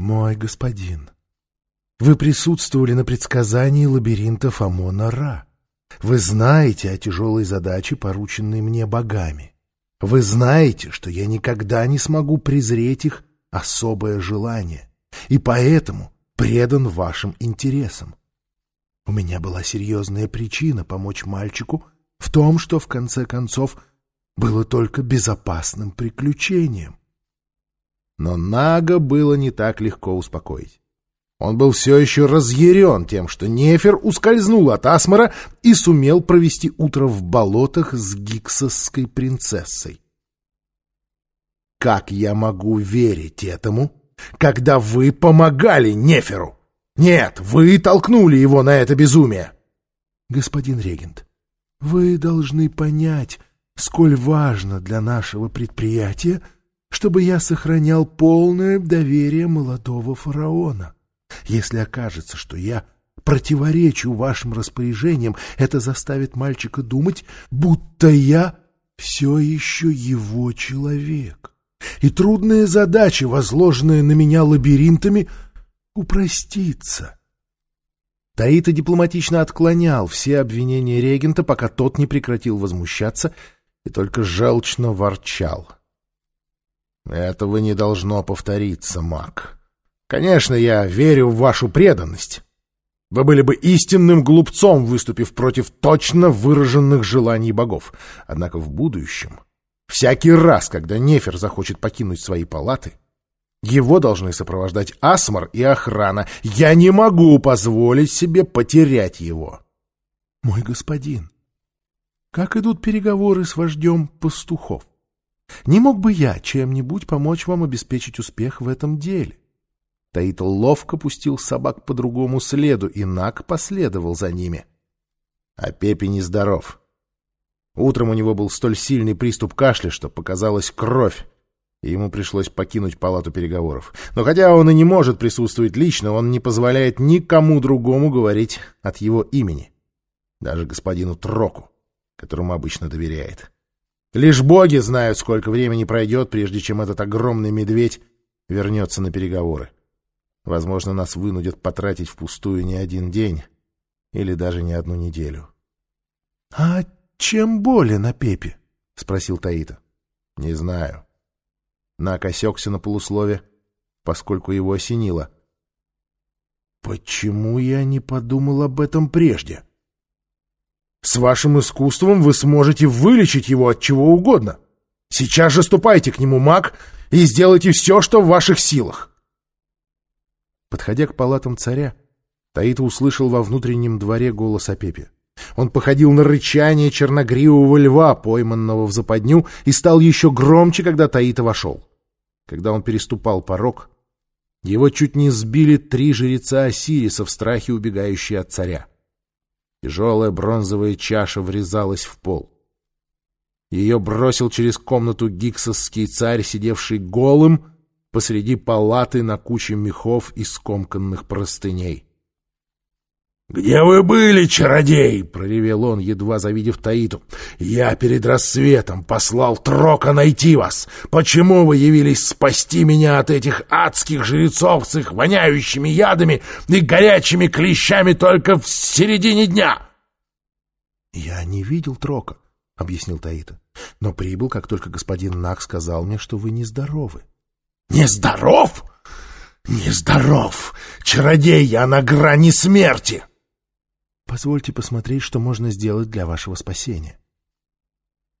Мой господин, вы присутствовали на предсказании лабиринтов Амона-Ра. Вы знаете о тяжелой задаче, порученной мне богами. Вы знаете, что я никогда не смогу презреть их особое желание, и поэтому предан вашим интересам. У меня была серьезная причина помочь мальчику в том, что, в конце концов, было только безопасным приключением. Но Нага было не так легко успокоить. Он был все еще разъярен тем, что Нефер ускользнул от Асмара и сумел провести утро в болотах с гиксосской принцессой. «Как я могу верить этому, когда вы помогали Неферу? Нет, вы толкнули его на это безумие!» «Господин регент, вы должны понять, сколь важно для нашего предприятия, чтобы я сохранял полное доверие молодого фараона». Если окажется, что я противоречу вашим распоряжениям, это заставит мальчика думать, будто я все еще его человек. И трудная задача, возложенная на меня лабиринтами, упростится. Таита дипломатично отклонял все обвинения регента, пока тот не прекратил возмущаться и только желчно ворчал. «Этого не должно повториться, маг. Конечно, я верю в вашу преданность. Вы были бы истинным глупцом, выступив против точно выраженных желаний богов. Однако в будущем, всякий раз, когда Нефер захочет покинуть свои палаты, его должны сопровождать Асмар и охрана. Я не могу позволить себе потерять его. Мой господин, как идут переговоры с вождем пастухов? Не мог бы я чем-нибудь помочь вам обеспечить успех в этом деле? Таитл ловко пустил собак по другому следу, и Нак последовал за ними. А Пепе нездоров. Утром у него был столь сильный приступ кашля, что показалась кровь, и ему пришлось покинуть палату переговоров. Но хотя он и не может присутствовать лично, он не позволяет никому другому говорить от его имени. Даже господину Троку, которому обычно доверяет. Лишь боги знают, сколько времени пройдет, прежде чем этот огромный медведь вернется на переговоры. Возможно, нас вынудят потратить впустую не один день или даже не одну неделю. — А чем болен на Пепе? — спросил Таита. — Не знаю. Нак осекся на полуслове, поскольку его осенило. — Почему я не подумал об этом прежде? С вашим искусством вы сможете вылечить его от чего угодно. Сейчас же ступайте к нему, маг, и сделайте все, что в ваших силах. Подходя к палатам царя, Таита услышал во внутреннем дворе голос Апепи. Он походил на рычание черногривого льва, пойманного в западню, и стал еще громче, когда Таита вошел. Когда он переступал порог, его чуть не сбили три жреца Осириса в страхе, убегающие от царя. Тяжелая бронзовая чаша врезалась в пол. Ее бросил через комнату гиксосский царь, сидевший голым, посреди палаты на куче мехов и скомканных простыней. «Где вы были, чародей?» — проревел он, едва завидев Таиту. «Я перед рассветом послал Трока найти вас. Почему вы явились спасти меня от этих адских жрецов с их воняющими ядами и горячими клещами только в середине дня?» «Я не видел Трока», — объяснил Таита, — «но прибыл, как только господин Нак сказал мне, что вы нездоровы». Нездоров? Нездоров! Чародей, я на грани смерти! Позвольте посмотреть, что можно сделать для вашего спасения.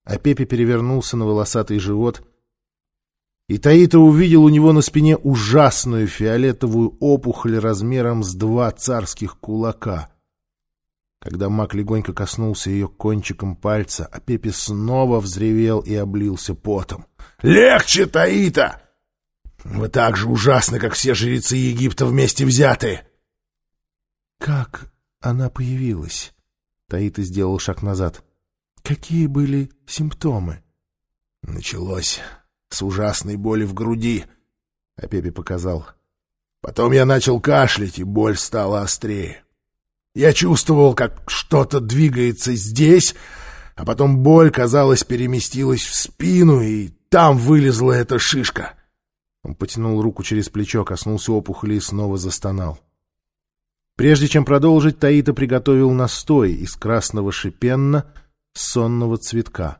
А Пепе перевернулся на волосатый живот, и Таита увидел у него на спине ужасную фиолетовую опухоль размером с два царских кулака. Когда маг легонько коснулся ее кончиком пальца, а Пепе снова взревел и облился потом. «Легче, Таита! Вы так же ужасны, как все жрецы Египта вместе взятые. Как она появилась? Таита сделал шаг назад. Какие были симптомы? Началось с ужасной боли в груди, а Пепе показал. Потом я начал кашлять, и боль стала острее. Я чувствовал, как что-то двигается здесь, а потом боль, казалось, переместилась в спину, и там вылезла эта шишка. Он потянул руку через плечо, коснулся опухоли и снова застонал. Прежде чем продолжить, Таита приготовил настой из красного шипенна сонного цветка.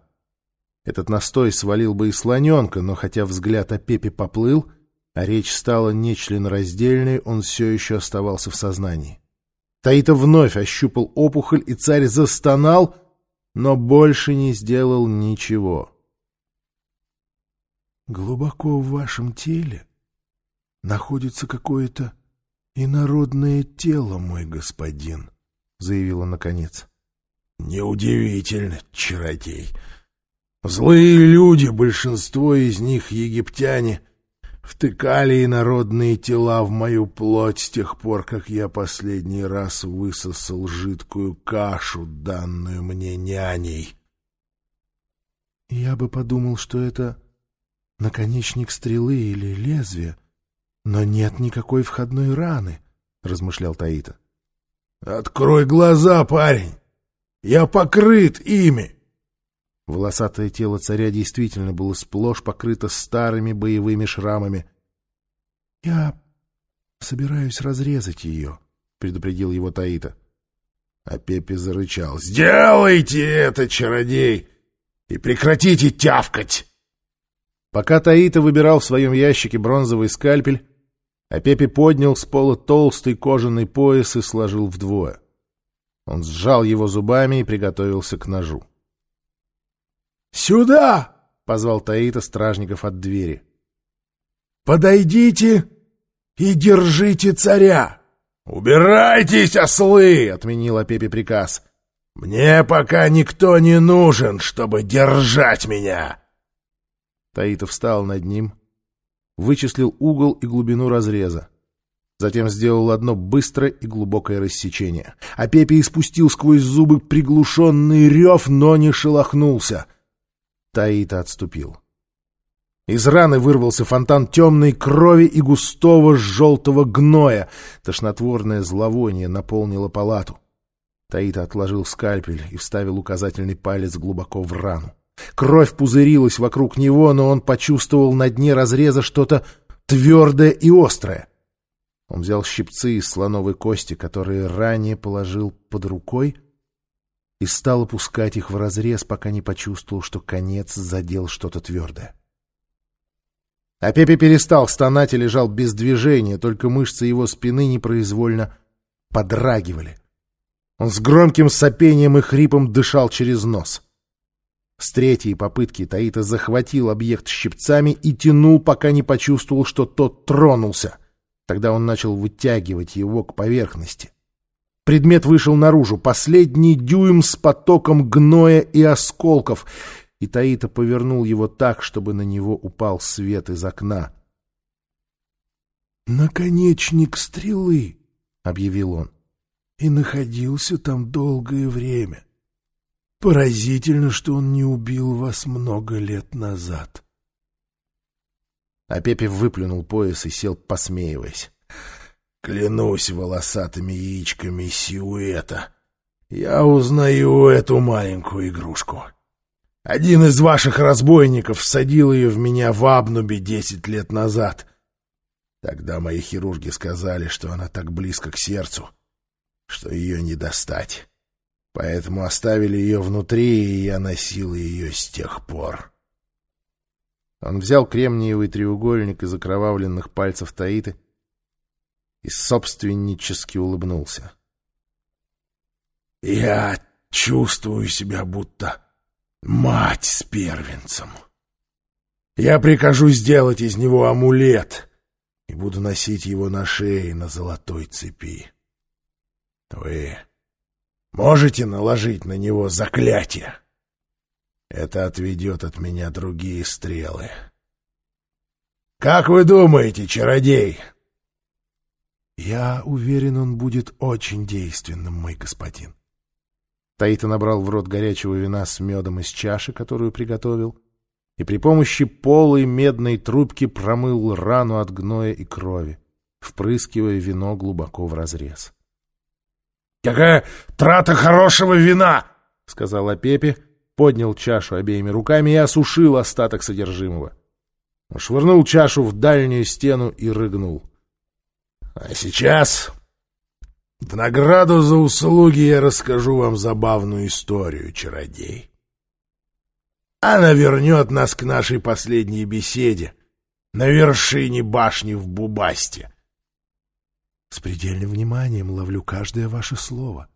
Этот настой свалил бы и слоненка, но хотя взгляд о Пепе поплыл, а речь стала нечленораздельной, он все еще оставался в сознании. Таита вновь ощупал опухоль, и царь застонал, но больше не сделал ничего. «Глубоко в вашем теле находится какое-то инородное тело, мой господин», — заявила наконец. «Неудивительно, чародей. Злые люди, большинство из них египтяне, втыкали инородные тела в мою плоть с тех пор, как я последний раз высосал жидкую кашу, данную мне няней». «Я бы подумал, что это наконечник стрелы или лезвие, но нет никакой входной раны», — размышлял Таита. «Открой глаза, парень! Я покрыт ими!» Волосатое тело царя действительно было сплошь покрыто старыми боевыми шрамами. «Я собираюсь разрезать ее», — предупредил его Таита. А Пепе зарычал. «Сделайте это, чародей, и прекратите тявкать!» Пока Таита выбирал в своем ящике бронзовый скальпель, а Пепе поднял с пола толстый кожаный пояс и сложил вдвое. Он сжал его зубами и приготовился к ножу. «Сюда!» — позвал Таита стражников от двери. «Подойдите и держите царя!» «Убирайтесь, ослы!» — отменил Апепе приказ. «Мне пока никто не нужен, чтобы держать меня!» Таита встал над ним, вычислил угол и глубину разреза. Затем сделал одно быстрое и глубокое рассечение. А Пепе испустил сквозь зубы приглушенный рев, но не шелохнулся. Таита отступил. Из раны вырвался фонтан темной крови и густого желтого гноя. Тошнотворное зловоние наполнило палату. Таита отложил скальпель и вставил указательный палец глубоко в рану. Кровь пузырилась вокруг него, но он почувствовал на дне разреза что-то твердое и острое. Он взял щипцы из слоновой кости, которые ранее положил под рукой, и стал опускать их в разрез, пока не почувствовал, что конец задел что-то твердое. А Пепе перестал стонать и лежал без движения, только мышцы его спины непроизвольно подрагивали. Он с громким сопением и хрипом дышал через нос — с третьей попытки Таита захватил объект щипцами и тянул, пока не почувствовал, что тот тронулся. Тогда он начал вытягивать его к поверхности. Предмет вышел наружу, последний дюйм с потоком гноя и осколков, и Таита повернул его так, чтобы на него упал свет из окна. «Наконечник стрелы», — объявил он, — «и находился там долгое время». Поразительно, что он не убил вас много лет назад. А Пепе выплюнул пояс и сел, посмеиваясь. Клянусь волосатыми яичками сиуэта. Я узнаю эту маленькую игрушку. Один из ваших разбойников всадил ее в меня в Абнубе десять лет назад. Тогда мои хирурги сказали, что она так близко к сердцу, что ее не достать. Поэтому оставили ее внутри, и я носил ее с тех пор. Он взял кремниевый треугольник из окровавленных пальцев Таиты и собственнически улыбнулся. «Я чувствую себя будто мать с первенцем. Я прикажу сделать из него амулет и буду носить его на шее на золотой цепи. Вы Можете наложить на него заклятие? Это отведет от меня другие стрелы. Как вы думаете, чародей? Я уверен, он будет очень действенным, мой господин. Таита набрал в рот горячего вина с медом из чаши, которую приготовил, и при помощи полой медной трубки промыл рану от гноя и крови, впрыскивая вино глубоко в разрез. «Какая трата хорошего вина!» — сказал Пепе, поднял чашу обеими руками и осушил остаток содержимого. Швырнул чашу в дальнюю стену и рыгнул. — А сейчас в награду за услуги я расскажу вам забавную историю, чародей. Она вернет нас к нашей последней беседе на вершине башни в Бубасте. С предельным вниманием ловлю каждое ваше слово.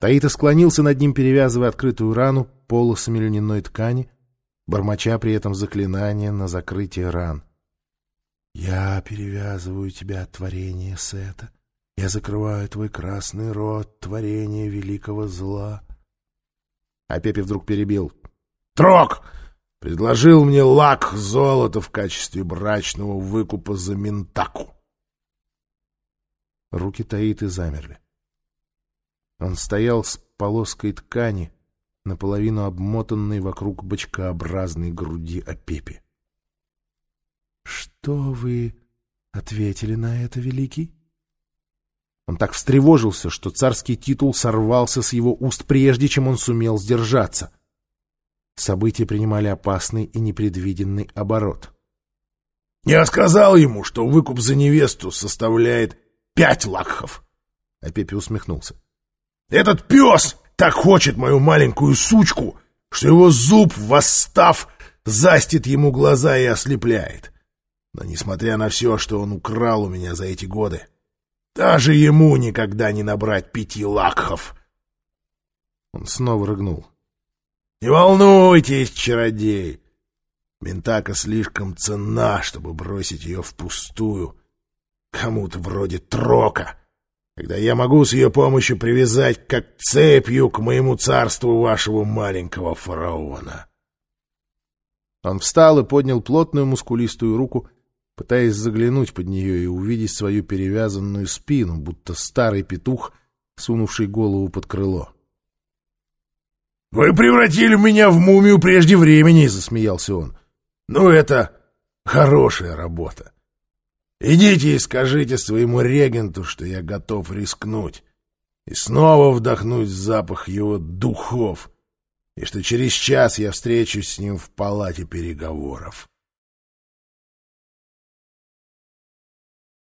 Таита склонился над ним, перевязывая открытую рану полосами льняной ткани, бормоча при этом заклинание на закрытие ран. «Я перевязываю тебя от творения Сета. Я закрываю твой красный рот, творение великого зла». А Пепе вдруг перебил. «Трок! Предложил мне лак золота в качестве брачного выкупа за ментаку». Руки Таиты замерли. Он стоял с полоской ткани, наполовину обмотанной вокруг бочкообразной груди Апепи. — Что вы ответили на это, Великий? Он так встревожился, что царский титул сорвался с его уст, прежде чем он сумел сдержаться. События принимали опасный и непредвиденный оборот. — Я сказал ему, что выкуп за невесту составляет пять лакхов. А Пепе усмехнулся. Этот пес так хочет мою маленькую сучку, что его зуб, восстав, застит ему глаза и ослепляет. Но несмотря на все, что он украл у меня за эти годы, даже ему никогда не набрать пяти лакхов. Он снова рыгнул. — Не волнуйтесь, чародей! Ментака слишком ценна, чтобы бросить ее впустую кому-то вроде Трока, когда я могу с ее помощью привязать как цепью к моему царству вашего маленького фараона. Он встал и поднял плотную мускулистую руку, пытаясь заглянуть под нее и увидеть свою перевязанную спину, будто старый петух, сунувший голову под крыло. — Вы превратили меня в мумию прежде времени, — засмеялся он. — Ну, это хорошая работа. Идите и скажите своему регенту, что я готов рискнуть и снова вдохнуть запах его духов, и что через час я встречусь с ним в палате переговоров.